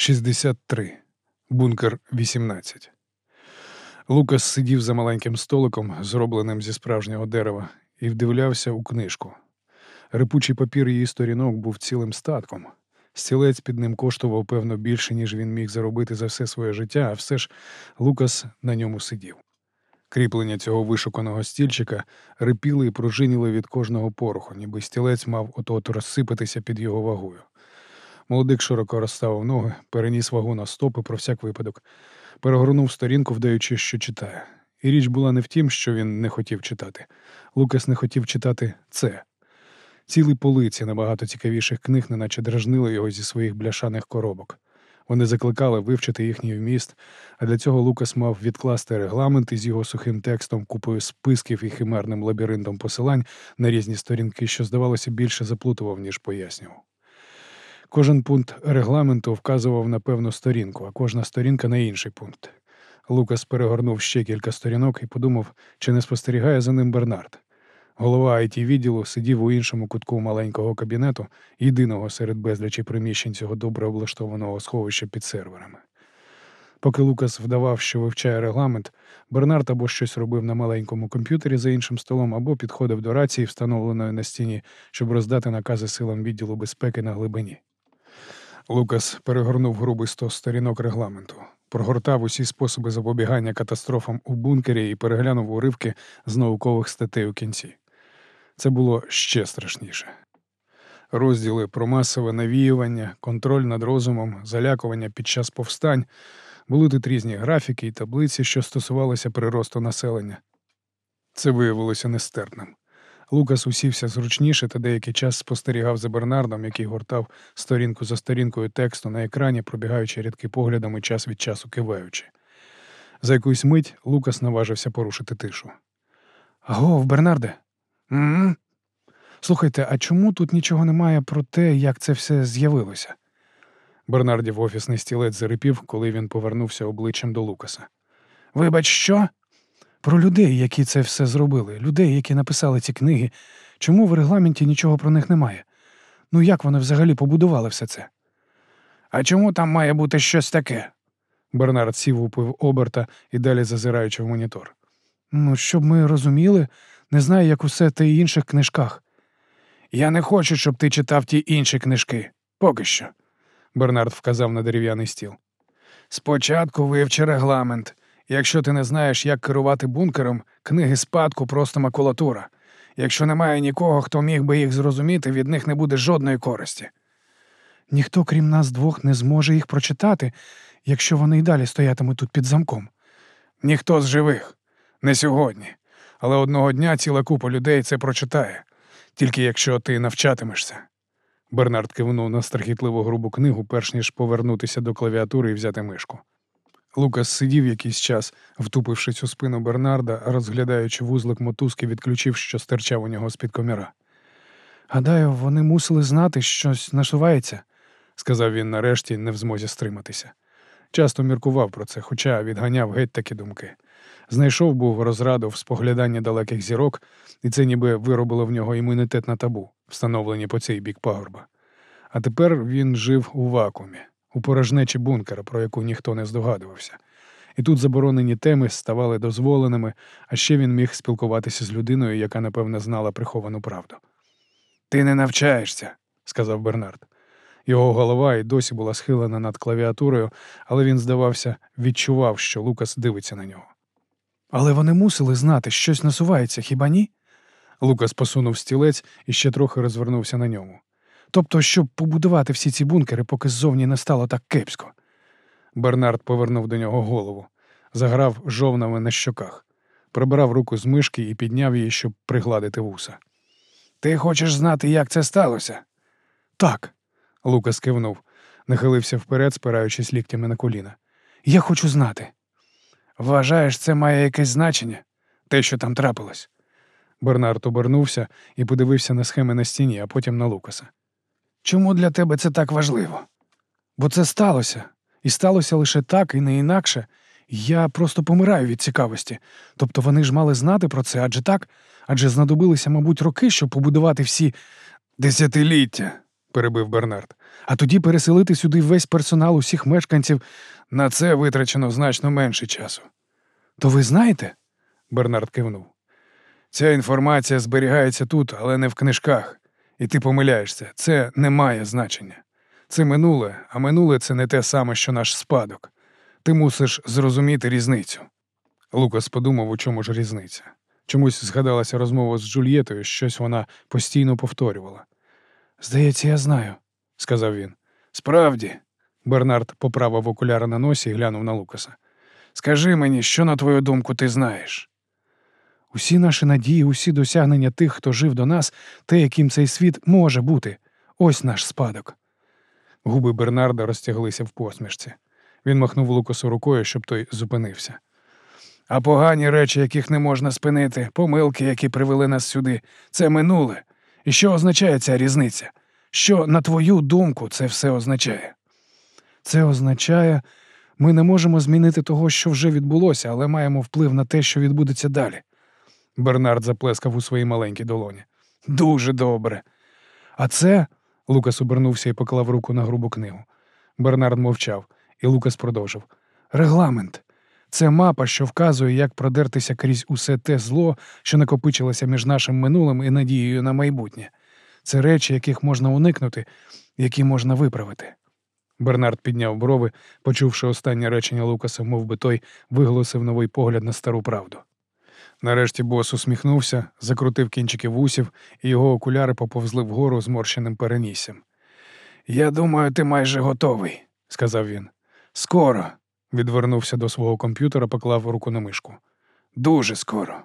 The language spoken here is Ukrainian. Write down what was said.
63. Бункер 18. Лукас сидів за маленьким столиком, зробленим зі справжнього дерева, і вдивлявся у книжку. Рипучий папір її сторінок був цілим статком. Стілець під ним коштував, певно, більше, ніж він міг заробити за все своє життя, а все ж Лукас на ньому сидів. Кріплення цього вишуканого стільчика рипіли і пружиніли від кожного пороху, ніби стілець мав от-от розсипатися під його вагою. Молодик широко розставив ноги, переніс вагу на стопи про всяк випадок, перегорнув сторінку, вдаючи, що читає. І річ була не в тім, що він не хотів читати. Лукас не хотів читати це. Цілі полиці набагато цікавіших книг, неначе дражнили його зі своїх бляшаних коробок. Вони закликали вивчити їхній вміст, а для цього Лукас мав відкласти регламент із його сухим текстом, купою списків і химерним лабіринтом посилань на різні сторінки, що, здавалося, більше заплутував, ніж пояснював. Кожен пункт регламенту вказував на певну сторінку, а кожна сторінка на інший пункт. Лукас перегорнув ще кілька сторінок і подумав, чи не спостерігає за ним Бернард. Голова it відділу сидів у іншому кутку маленького кабінету, єдиного серед безлічі приміщень цього добре облаштованого сховища під серверами. Поки Лукас вдавав, що вивчає регламент, Бернард або щось робив на маленькому комп'ютері за іншим столом, або підходив до рації, встановленої на стіні, щоб роздати накази силам відділу безпеки на глибині. Лукас перегорнув грубий сто сторінок регламенту, прогортав усі способи запобігання катастрофам у бункері і переглянув уривки з наукових статей у кінці. Це було ще страшніше. Розділи про масове навіювання, контроль над розумом, залякування під час повстань, були тут різні графіки і таблиці, що стосувалися приросту населення. Це виявилося нестерпним. Лукас усівся зручніше та деякий час спостерігав за Бернардом, який гортав сторінку за сторінкою тексту на екрані, пробігаючи рядки поглядами час від часу киваючи. За якусь мить Лукас наважився порушити тишу. Агов, Бернарде. м Слухайте, а чому тут нічого немає про те, як це все з'явилося? Бернардів офісний стілець зарипів, коли він повернувся обличчям до Лукаса. Вибач, що? Про людей, які це все зробили, людей, які написали ці книги. Чому в регламенті нічого про них немає? Ну як вони взагалі побудували все це? А чому там має бути щось таке? Бернард сів упив оберта і далі зазираючи в монітор. Ну, щоб ми розуміли, не знаю, як усе те і інших книжках. Я не хочу, щоб ти читав ті інші книжки. Поки що. Бернард вказав на дерев'яний стіл. Спочатку вивчи регламент. Якщо ти не знаєш, як керувати бункером, книги спадку просто макулатура. Якщо немає нікого, хто міг би їх зрозуміти, від них не буде жодної користі. Ніхто, крім нас двох, не зможе їх прочитати, якщо вони й далі стоятимуть тут під замком. Ніхто з живих, не сьогодні. Але одного дня ціла купа людей це прочитає, тільки якщо ти навчатимешся. Бернард кивнув на страхітливу грубу книгу, перш ніж повернутися до клавіатури і взяти мишку. Лукас сидів якийсь час, втупившись у спину Бернарда, розглядаючи вузлик мотузки, відключив, що стирчав у нього з-під коміра. Гадаю, вони мусили знати, щось насувається, сказав він нарешті, не в змозі стриматися. Часто міркував про це, хоча відганяв геть такі думки. Знайшов був розраду в спогляданні далеких зірок, і це ніби виробило в нього імунітет на табу, встановлені по цей бік пагорба. А тепер він жив у вакуумі, у порожнечі бункера, про яку ніхто не здогадувався. І тут заборонені теми ставали дозволеними, а ще він міг спілкуватися з людиною, яка, напевне, знала приховану правду. Ти не навчаєшся, сказав Бернард. Його голова і досі була схилена над клавіатурою, але він, здавався, відчував, що Лукас дивиться на нього. Але вони мусили знати, щось насувається, хіба ні? Лукас посунув стілець і ще трохи розвернувся на ньому. Тобто, щоб побудувати всі ці бункери, поки ззовні не стало так кепсько. Бернард повернув до нього голову, заграв жовнами на щоках, прибрав руку з мишки і підняв її, щоб пригладити вуса. Ти хочеш знати, як це сталося? Так. Лукас кивнув, нахилився вперед, спираючись ліктями на коліна. Я хочу знати. Вважаєш, це має якесь значення, те, що там трапилось. Бернард обернувся і подивився на схеми на стіні, а потім на Лукаса. Чому для тебе це так важливо? Бо це сталося, і сталося лише так і не інакше. Я просто помираю від цікавості. Тобто вони ж мали знати про це, адже так, адже знадобилися, мабуть, роки, щоб побудувати всі десятиліття, перебив Бернард. А тоді переселити сюди весь персонал усіх мешканців. На це витрачено значно менше часу. То ви знаєте? Бернард кивнув. Ця інформація зберігається тут, але не в книжках. І ти помиляєшся, це не має значення. Це минуле, а минуле це не те саме, що наш спадок. Ти мусиш зрозуміти різницю. Лукас подумав, у чому ж різниця. Чомусь згадалася розмова з Джульєтою, щось вона постійно повторювала. Здається, я знаю, сказав він. Справді, Бернард поправив окуляри на носі і глянув на Лукаса. Скажи мені, що, на твою думку, ти знаєш? Усі наші надії, усі досягнення тих, хто жив до нас, те, яким цей світ може бути. Ось наш спадок. Губи Бернарда розтяглися в посмішці. Він махнув Лукасу рукою, щоб той зупинився. А погані речі, яких не можна спинити, помилки, які привели нас сюди, це минуле. І що означає ця різниця? Що, на твою думку, це все означає? Це означає, ми не можемо змінити того, що вже відбулося, але маємо вплив на те, що відбудеться далі. Бернард заплескав у своїй маленькій долоні. Дуже добре. А це. Лукас обернувся і поклав руку на грубу книгу. Бернард мовчав, і Лукас продовжив. Регламент. Це мапа, що вказує, як продертися крізь усе те зло, що накопичилося між нашим минулим і надією на майбутнє. Це речі, яких можна уникнути, які можна виправити. Бернард підняв брови, почувши останнє речення Лукаса, мов би той виголосив новий погляд на стару правду. Нарешті бос усміхнувся, закрутив кінчики вусів, і його окуляри поповзли вгору зморщеним переніссям. Я думаю, ти майже готовий, сказав він. Скоро. Відвернувся до свого комп'ютера, поклав руку на мишку. Дуже скоро.